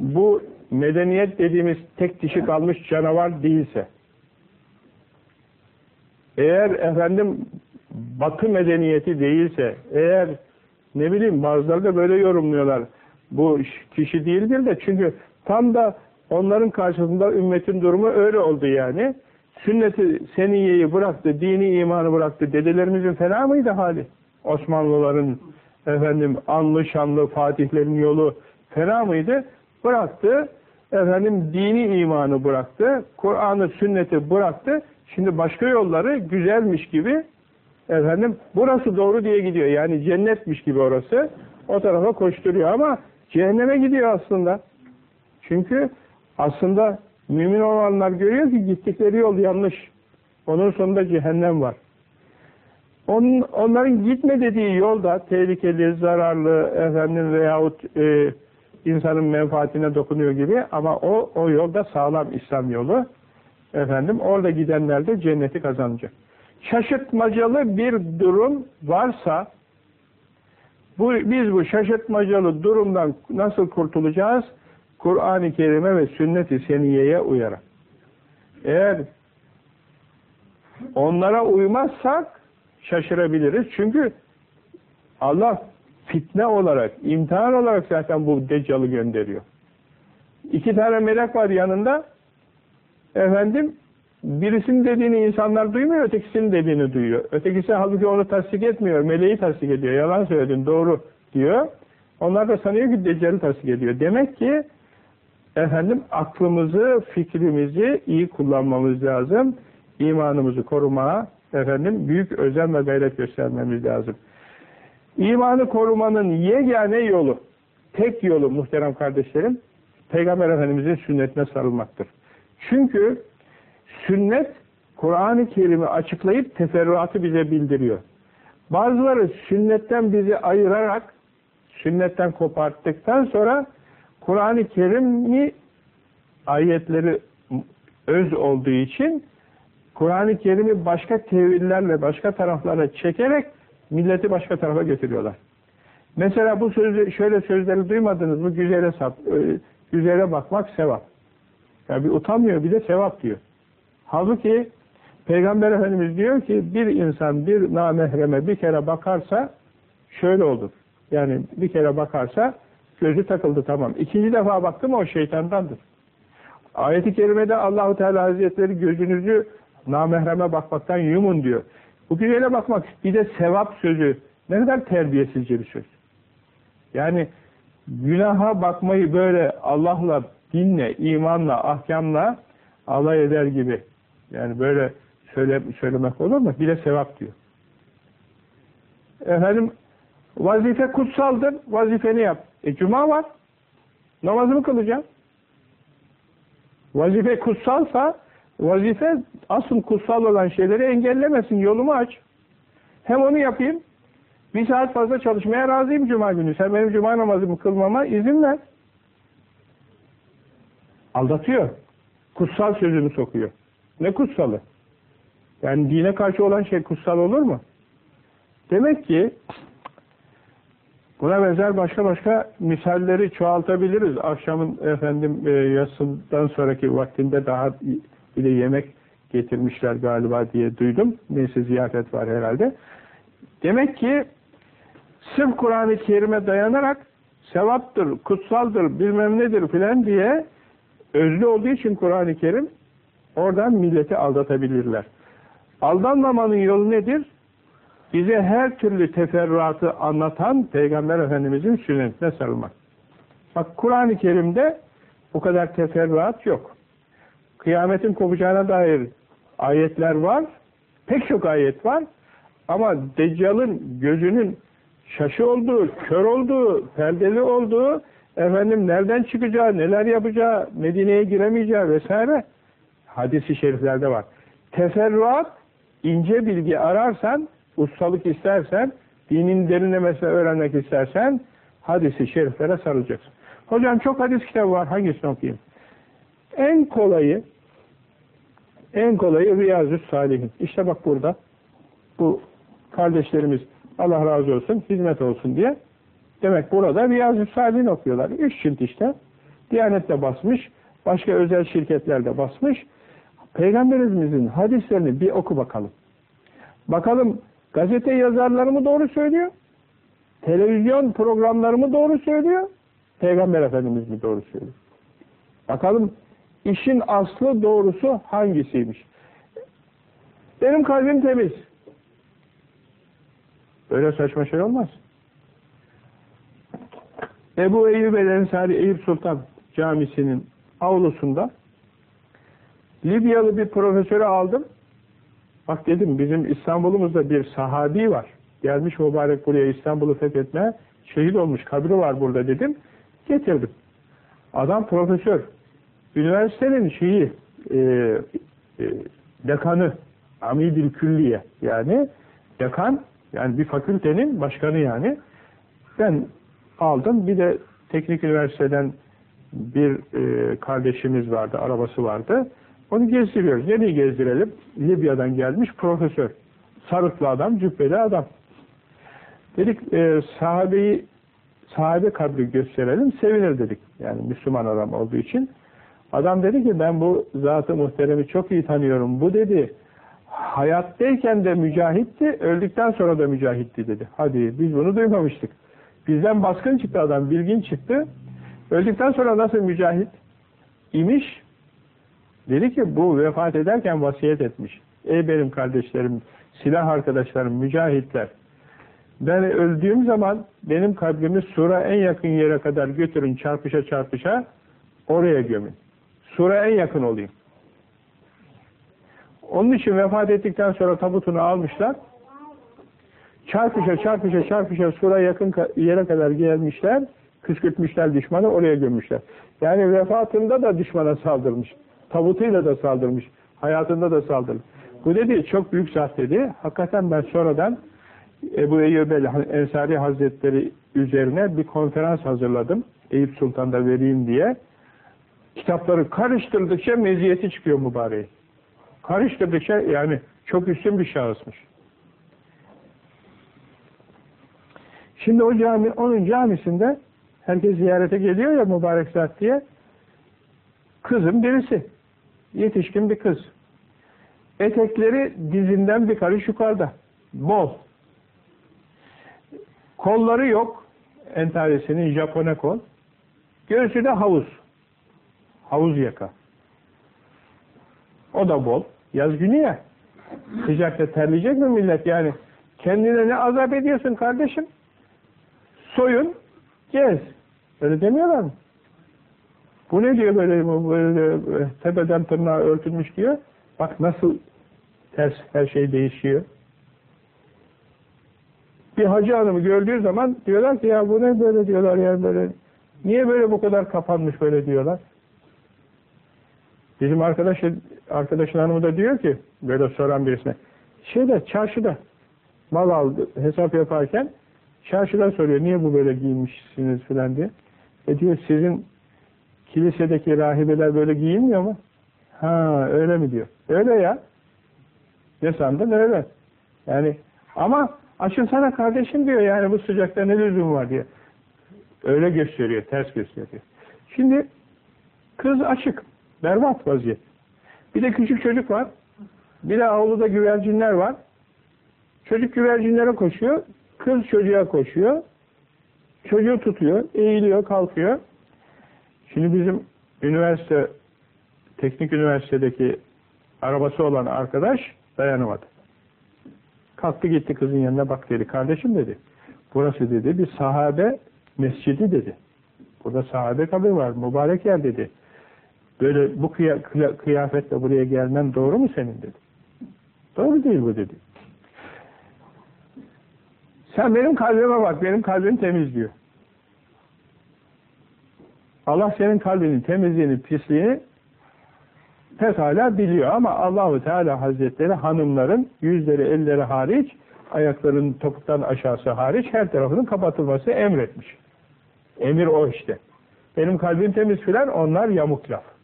bu medeniyet dediğimiz tek dişi kalmış canavar değilse, eğer efendim batı medeniyeti değilse, eğer ne bileyim bazıları da böyle yorumluyorlar. Bu kişi değildir de çünkü tam da onların karşısında ümmetin durumu öyle oldu yani. Sünneti seniyeyi bıraktı, dini imanı bıraktı. Dedelerimizin fena mıydı hali? Osmanlıların efendim anlı şanlı Fatihlerin yolu fena mıydı? Bıraktı. Efendim dini imanı bıraktı. Kur'an'ı, sünneti bıraktı. Şimdi başka yolları güzelmiş gibi efendim burası doğru diye gidiyor. Yani cennetmiş gibi orası. O tarafa koşturuyor ama cehenneme gidiyor aslında. Çünkü aslında mümin olanlar görüyor ki gittikleri yol yanlış. Onun sonunda cehennem var. Onun, onların gitme dediği yolda tehlikeli, zararlı efendim veyahut e, insanın menfaatine dokunuyor gibi ama o o yolda sağlam İslam yolu. Efendim orada gidenler de cenneti kazanacak. Şaşırtmacalı bir durum varsa bu, biz bu şaşırtmacalı durumdan nasıl kurtulacağız? Kur'an-ı Kerim'e ve sünnet-i seniyeye uyarak. Eğer onlara uymazsak şaşırabiliriz. Çünkü Allah fitne olarak, imtihan olarak zaten bu deccalı gönderiyor. İki tane melek var yanında. Efendim, birisinin dediğini insanlar duymuyor, ötekisinin dediğini duyuyor. Ötekisi halbuki onu tasdik etmiyor, meleği tasdik ediyor. Yalan söyledin, doğru diyor. Onlar da sanıyor ki Deccal'i tasdik ediyor. Demek ki efendim aklımızı, fikrimizi iyi kullanmamız lazım. İmanımızı korumaya efendim büyük özen ve gayret göstermemiz lazım. İmanı korumanın yegane yolu, tek yolu muhterem kardeşlerim, Peygamber Efendimizin sünnetine sarılmaktır. Çünkü sünnet, Kur'an-ı Kerim'i açıklayıp teferruatı bize bildiriyor. Bazıları sünnetten bizi ayırarak, sünnetten koparttıktan sonra Kur'an-ı Kerim'i ayetleri öz olduğu için Kur'an-ı Kerim'i başka tevillerle, başka taraflara çekerek milleti başka tarafa götürüyorlar. Mesela bu sözü, şöyle sözleri duymadınız mı? Güzele, sap, e, güzele bakmak sevap. Yani bir utanmıyor, bir de sevap diyor. Halbuki Peygamber Efendimiz diyor ki bir insan bir namahreme bir kere bakarsa şöyle olur. Yani bir kere bakarsa gözü takıldı tamam. İkinci defa baktı mı o şeytandandır. Ayet-i kerimede Allahu Teala Hazretleri gözünüzü namahreme bakmaktan yumun diyor. Bu güzele bakmak bir de sevap sözü ne kadar terbiyesizce bir söz. Yani günaha bakmayı böyle Allah'la, dinle, imanla, ahkamla alay eder gibi. Yani böyle söyle, söylemek olur mu? Bir de sevap diyor. Efendim vazife kutsaldır. Vazifeni yap. E cuma var. Namazımı kılacağım. Vazife kutsalsa vazife asıl kutsal olan şeyleri engellemesin. Yolumu aç. Hem onu yapayım. Bir saat fazla çalışmaya razıyım cuma günü. Sen benim cuma namazımı kılmama izin ver. Aldatıyor. Kutsal sözünü sokuyor. Ne kutsalı? Yani dine karşı olan şey kutsal olur mu? Demek ki buna benzer başka başka misalleri çoğaltabiliriz. Akşamın efendim e, yatsından sonraki vaktinde daha bir de yemek getirmişler galiba diye duydum. Neyse ziyafet var herhalde. Demek ki sırf Kur'an-ı Kerim'e dayanarak sevaptır, kutsaldır, bilmem nedir filan diye özlü olduğu için Kur'an-ı Kerim oradan milleti aldatabilirler. Aldanmamanın yolu nedir? Bize her türlü teferruatı anlatan Peygamber Efendimizin sünnetine sarılmak. Bak Kur'an-ı Kerim'de bu kadar teferruat yok. Kıyametin kopacağına dair ayetler var. Pek çok ayet var. Ama Deccal'ın gözünün şaşı olduğu, kör olduğu, perdeli olduğu, efendim nereden çıkacağı, neler yapacağı, Medine'ye giremeyeceği vesaire hadisi şeriflerde var. Teferruat, ince bilgi ararsan, ustalık istersen, dinin derinlemesine öğrenmek istersen, hadisi şeriflere sarılacaksın. Hocam çok hadis kitabı var, hangisini okuyayım? En kolayı, en kolayı Riyazu Salihin. İşte bak burada, bu kardeşlerimiz Allah razı olsun, hizmet olsun diye. Demek burada Riyazu Salihin okuyorlar. Üç cilt işte. Diyanet'te basmış, başka özel şirketlerde basmış. Peygamberimizin hadislerini bir oku bakalım. Bakalım gazete yazarları mı doğru söylüyor? Televizyon programları mı doğru söylüyor? Peygamber Efendimiz mi doğru söylüyor? Bakalım işin aslı doğrusu hangisiymiş? Benim kalbim temiz. Öyle saçma şey olmaz. Ebu Eyyub el Ensari Eyüp Sultan Camisi'nin avlusunda Libyalı bir profesörü aldım. Bak dedim bizim İstanbul'umuzda bir sahabi var. Gelmiş mübarek buraya İstanbul'u fethetmeye şehit olmuş kabri var burada dedim. Getirdim. Adam profesör. Üniversitenin şeyi e, e, dekanı Amidil Külliye yani dekan yani bir fakültenin başkanı yani. Ben aldım. Bir de teknik üniversiteden bir e, kardeşimiz vardı. Arabası vardı. Onu gezdiriyoruz. Nereye gezdirelim? Libya'dan gelmiş profesör. Sarıklı adam, cübbeli adam. Dedik e, sahabeyi sahabe kabri gösterelim, sevinir dedik. Yani Müslüman adam olduğu için. Adam dedi ki ben bu zatı muhteremi çok iyi tanıyorum. Bu dedi hayattayken de mücahitti, öldükten sonra da mücahitti dedi. Hadi biz bunu duymamıştık. Bizden baskın çıktı adam, bilgin çıktı. Öldükten sonra nasıl mücahit imiş? Dedi ki bu vefat ederken vasiyet etmiş. Ey benim kardeşlerim, silah arkadaşlarım, mücahitler. Ben öldüğüm zaman benim kabrimi sura en yakın yere kadar götürün çarpışa çarpışa oraya gömün. Sura en yakın olayım. Onun için vefat ettikten sonra tabutunu almışlar. Çarpışa çarpışa çarpışa sura yakın yere kadar gelmişler. Kışkırtmışlar düşmanı oraya gömmüşler. Yani vefatında da düşmana saldırmış. Tabutuyla da saldırmış. Hayatında da saldırmış. Bu dedi çok büyük zat dedi. Hakikaten ben sonradan Ebu Eyyub Ensari Hazretleri üzerine bir konferans hazırladım. Eyüp Sultan'da vereyim diye. Kitapları karıştırdıkça meziyeti çıkıyor mübareğin. Karıştırdıkça yani çok üstün bir şahısmış. Şimdi o cami, onun camisinde herkes ziyarete geliyor ya mübarek zat diye. Kızım birisi. Yetişkin bir kız. Etekleri dizinden bir karış yukarıda. Bol. Kolları yok. Entaresinin Japone kol. Göğsü de havuz. Havuz yaka. O da bol. Yaz günü ya. Sıcakta terleyecek mi millet yani? Kendine ne azap ediyorsun kardeşim? Soyun, gez. Öyle demiyorlar mı? Bu ne diyor böyle, böyle tepeden tırnağa örtülmüş diyor. Bak nasıl ters her şey değişiyor. Bir hacı hanımı gördüğü zaman diyorlar ki ya bu ne böyle diyorlar yani böyle. Niye böyle bu kadar kapanmış böyle diyorlar. Bizim arkadaş, arkadaşın hanımı da diyor ki böyle soran birisine şeyde çarşıda mal aldı hesap yaparken çarşıda soruyor niye bu böyle giyinmişsiniz filan diye. E diyor sizin kilisedeki rahibeler böyle giyinmiyor mu? Ha öyle mi diyor. Öyle ya. Ne sandın öyle. Yani ama açılsana kardeşim diyor yani bu sıcakta ne lüzum var diye. Öyle gösteriyor, ters gösteriyor. Şimdi kız açık, berbat vaziyet. Bir de küçük çocuk var. Bir de avluda güvercinler var. Çocuk güvercinlere koşuyor, kız çocuğa koşuyor. Çocuğu tutuyor, eğiliyor, kalkıyor. Şimdi bizim üniversite, teknik üniversitedeki arabası olan arkadaş dayanamadı. Kalktı gitti kızın yanına bak dedi. Kardeşim dedi. Burası dedi bir sahabe mescidi dedi. Burada sahabe kabri var. Mübarek yer dedi. Böyle bu kıya, kıya, kıyafetle buraya gelmen doğru mu senin dedi. Doğru değil bu dedi. Sen benim kalbime bak. Benim kalbim temiz diyor. Allah senin kalbinin temizliğini, pisliğini pekala biliyor ama Allahu Teala Hazretleri hanımların yüzleri, elleri hariç, ayaklarının topuktan aşağısı hariç her tarafının kapatılması emretmiş. Emir o işte. Benim kalbim temiz filan onlar yamuk laf.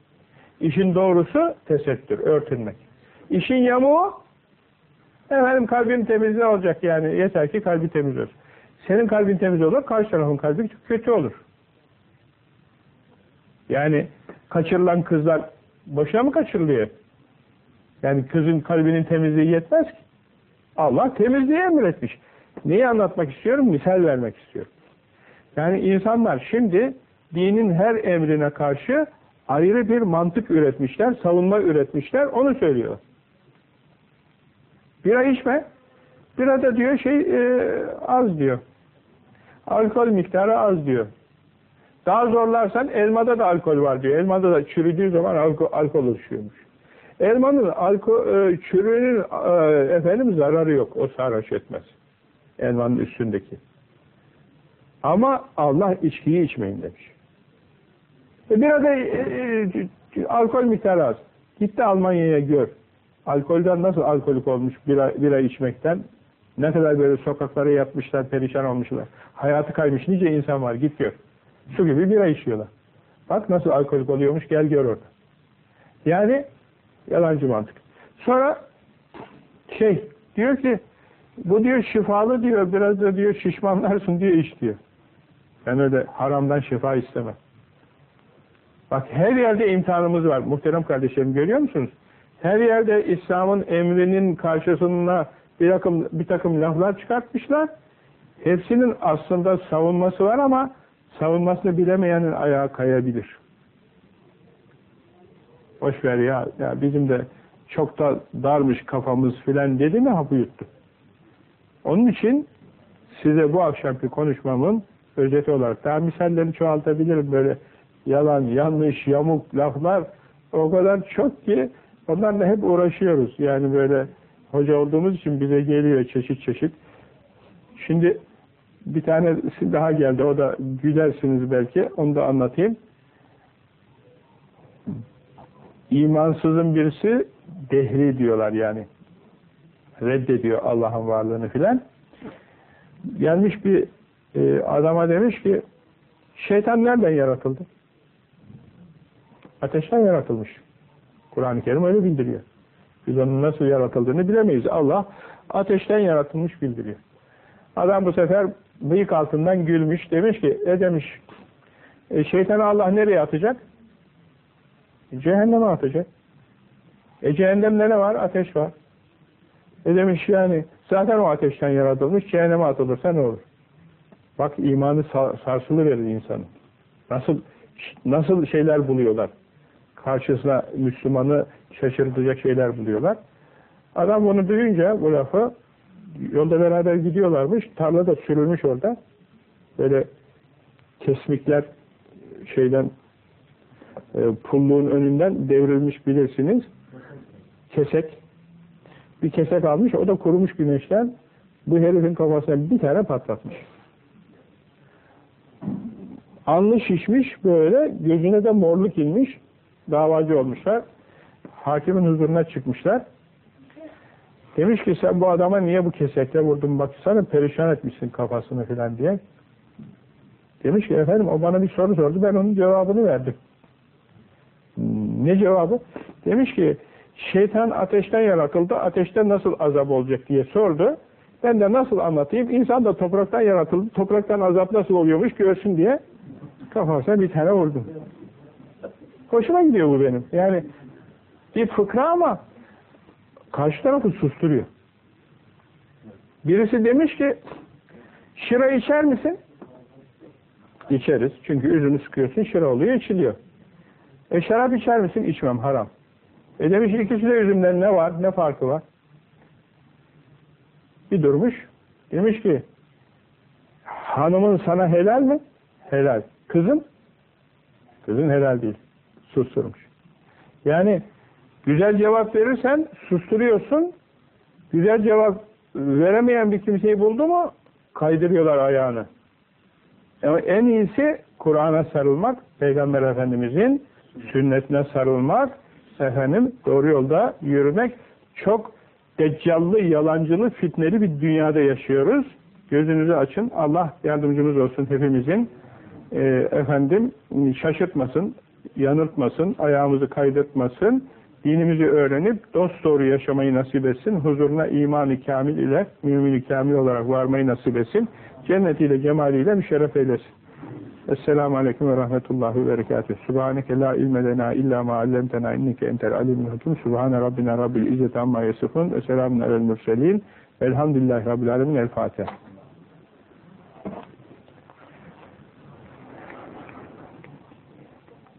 İşin doğrusu tesettür, örtünmek. İşin yamuğu efendim kalbim temiz olacak yani yeter ki kalbi temiz olsun. Senin kalbin temiz olur, karşı tarafın kalbi kötü olur. Yani kaçırılan kızlar boşuna mı kaçırılıyor? Yani kızın kalbinin temizliği yetmez ki. Allah temizliği emretmiş. Neyi anlatmak istiyorum? Misal vermek istiyorum. Yani insanlar şimdi dinin her emrine karşı ayrı bir mantık üretmişler, savunma üretmişler, onu söylüyor. Bira içme, bira da diyor şey e, az diyor. Alkol miktarı az diyor. Daha zorlarsan elmada da alkol var diyor. Elmada da çürüdüğü zaman alkol, alkol oluşuyormuş. Elmanın alkol, e, çürüğünün e, efendim zararı yok. O sarhoş etmez. Elmanın üstündeki. Ama Allah içkiyi içmeyin demiş. E biraz da e, e, alkol miktarı az. Git de Almanya'ya gör. Alkolden nasıl alkolik olmuş bira, bira içmekten. Ne kadar böyle sokaklara yatmışlar, perişan olmuşlar. Hayatı kaymış nice insan var. Git gör. Su gibi bira içiyorlar. Bak nasıl alkolik oluyormuş gel gör orada. Yani yalancı mantık. Sonra şey diyor ki bu diyor şifalı diyor biraz da diyor şişmanlarsın diyor iç diyor. Ben öyle haramdan şifa istemem. Bak her yerde imtihanımız var. Muhterem kardeşlerim görüyor musunuz? Her yerde İslam'ın emrinin karşısına bir takım, bir takım laflar çıkartmışlar. Hepsinin aslında savunması var ama savunmasını bilemeyenin ayağı kayabilir. Boş ver ya, ya bizim de çok da darmış kafamız filan dedi mi hapı yuttu. Onun için size bu akşamki konuşmamın özeti olarak daha misalleri çoğaltabilirim böyle yalan, yanlış, yamuk laflar o kadar çok ki onlarla hep uğraşıyoruz. Yani böyle hoca olduğumuz için bize geliyor çeşit çeşit. Şimdi bir tanesi daha geldi. O da gülersiniz belki. Onu da anlatayım. İmansızın birisi dehri diyorlar yani. Reddediyor Allah'ın varlığını filan. Gelmiş bir e, adama demiş ki şeytan nereden yaratıldı? Ateşten yaratılmış. Kur'an-ı Kerim öyle bildiriyor. Biz onun nasıl yaratıldığını bilemeyiz. Allah ateşten yaratılmış bildiriyor. Adam bu sefer bıyık altından gülmüş. Demiş ki, e demiş, e, şeytanı Allah nereye atacak? Cehenneme atacak. E cehennemde ne var? Ateş var. E demiş yani, zaten o ateşten yaratılmış, cehenneme atılırsa ne olur? Bak imanı sarsılıverir insanın. Nasıl nasıl şeyler buluyorlar. Karşısına Müslümanı şaşırtacak şeyler buluyorlar. Adam bunu duyunca bu lafı yolda beraber gidiyorlarmış. Tarlada sürülmüş orada. Böyle kesmikler şeyden e, pulluğun önünden devrilmiş bilirsiniz. Kesek. Bir kesek almış. O da kurumuş güneşten. Bu herifin kafasına bir tane patlatmış. Alnı şişmiş böyle. Gözüne de morluk inmiş. Davacı olmuşlar. Hakimin huzuruna çıkmışlar. Demiş ki sen bu adama niye bu kesekle vurdun baksana perişan etmişsin kafasını filan diye. Demiş ki efendim o bana bir soru sordu ben onun cevabını verdim. Ne cevabı? Demiş ki şeytan ateşten yaratıldı ateşten nasıl azap olacak diye sordu. Ben de nasıl anlatayım? İnsan da topraktan yaratıldı. Topraktan azap nasıl oluyormuş görsün diye kafasına bir tane vurdum. Hoşuma gidiyor bu benim. Yani bir fıkra ama karşı tarafı susturuyor. Birisi demiş ki şıra içer misin? İçeriz. Çünkü üzümü sıkıyorsun şıra oluyor içiliyor. E şarap içer misin? İçmem haram. E demiş ikisi de üzümden ne var? Ne farkı var? Bir durmuş. Demiş ki hanımın sana helal mi? Helal. Kızın? Kızın helal değil. Susturmuş. Yani güzel cevap verirsen susturuyorsun. Güzel cevap veremeyen bir kimseyi buldu mu kaydırıyorlar ayağını. Ama en iyisi Kur'an'a sarılmak, Peygamber Efendimizin sünnetine sarılmak, efendim doğru yolda yürümek. Çok deccallı, yalancılı, fitneli bir dünyada yaşıyoruz. Gözünüzü açın. Allah yardımcımız olsun hepimizin. Ee, efendim şaşırtmasın, yanıltmasın, ayağımızı kaydırtmasın. Dinimizi öğrenip dost doğru yaşamayı nasip etsin. Huzuruna iman-ı kamil ile mümin-i kamil olarak varmayı nasip etsin. Cennetiyle, cemaliyle müşerref eylesin. Esselamu Aleyküm ve Rahmetullahi ve Berekatuhu. Subhaneke la ilme lena illa ma allemtena inneke entel alimul hakim. Subhane Rabbina Rabbil İzzet amma yasifun. Ve selamun alel mürselin. Velhamdülillahi Rabbil alemin. El Fatiha.